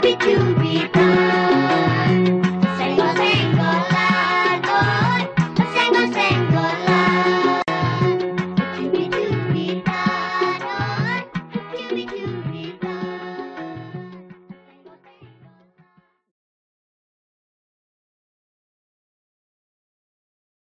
be to be done.